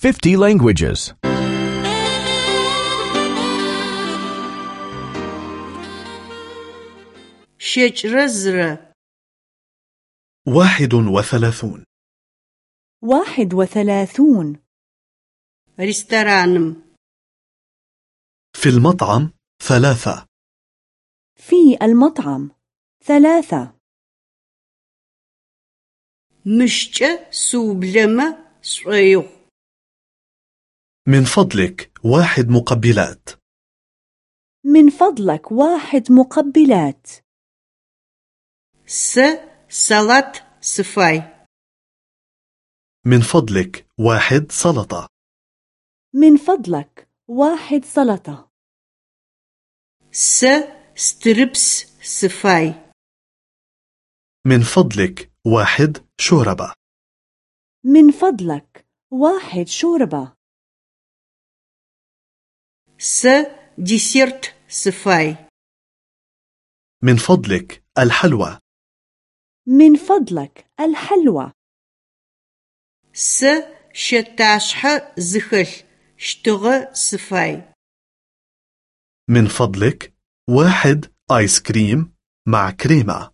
50 languages. 31 واحد وثلاثون. واحد وثلاثون. ريسترانم. في المطعم ثلاثة. في المطعم ثلاثة. مشجة سوبلمة سويغ. من فضلك واحد مقبلات. من فضلك واحد مقبلات. س سلطة سفاي من فضلك واحد سلطة. من فضلك واحد سلطة. س ستريبس سفاي من فضلك واحد شوربة. من فضلك واحد شوربة. س ديسيرت سفاي من فضلك الحلوى. من فضلك الحلوى. س شتاشحة زخل شتغة سفاي من فضلك واحد آيس كريم مع كريمة.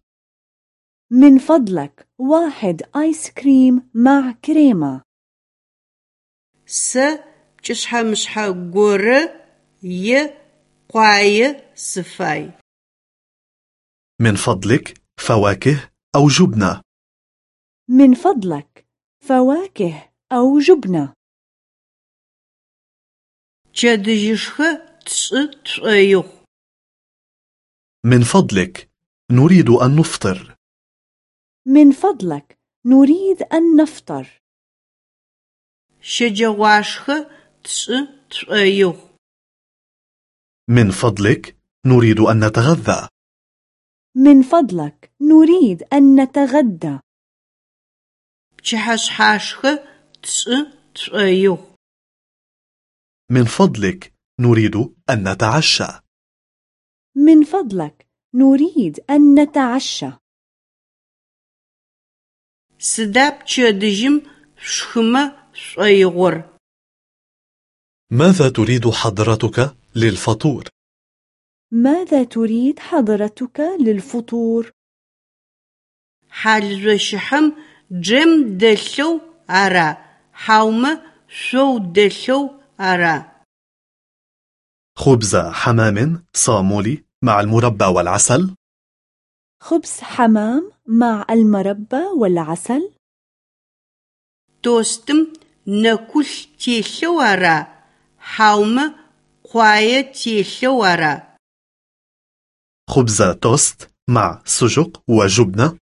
من فضلك واحد آيس كريم مع كريمة. س بشحة مشحة غورة ي قواية سفاي من فضلك فواكه أو جبنة. من فضلك فواكه أو جبنة. چدجشخة تش تشيخ من فضلك نريد أن نفطر. من فضلك نريد أن نفطر. شجواشخة تش تشيخ من فضلك نريد أن نتغذى. من فضلك نريد أن نتغدى. من فضلك نريد أن نتعشى. من فضلك نريد أن نتعشى. سدا بچدجم شخمة شيغور ماذا تريد حضرتك للفطور؟ ماذا تريد حضرتك للفطور؟ حالزوشحم جم دلو أرا حومة شو دلو أرا خبز حمام صامولي مع المربى والعسل خبز حمام مع المربى والعسل توستم نكل تيلو أرا قواية تيلو أرا خبز توست مع سجق وجبنة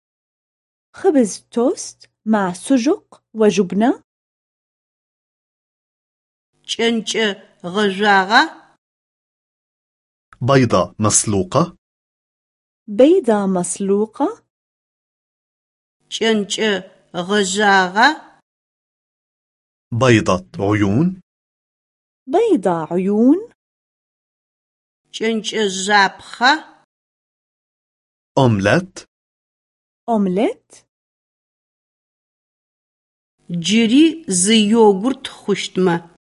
خبز توست مع سجق وجبنة چنچ غزاغة بيضة مسلوقة بيضة مسلوقة چنچ غزاغة بيضة عيون بيضة عيون. چنچ زابخة أومليت. أومليت. جري زي يوغورت خشتمة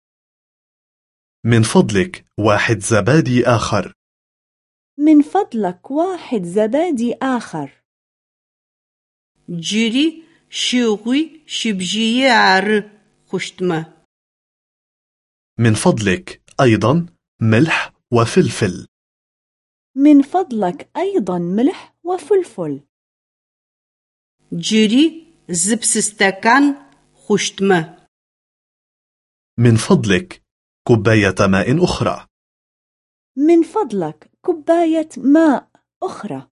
من فضلك واحد زبادي آخر. من فضلك واحد زبادي آخر. جري شيغوي شبجية عر خشتمة من فضلك أيضا ملح وفلفل. من فضلك أيضا ملح وفلفل. جري زبس استكان خشتمة من فضلك كوباية ماء أخرى. من فضلك كوباية ماء أخرى.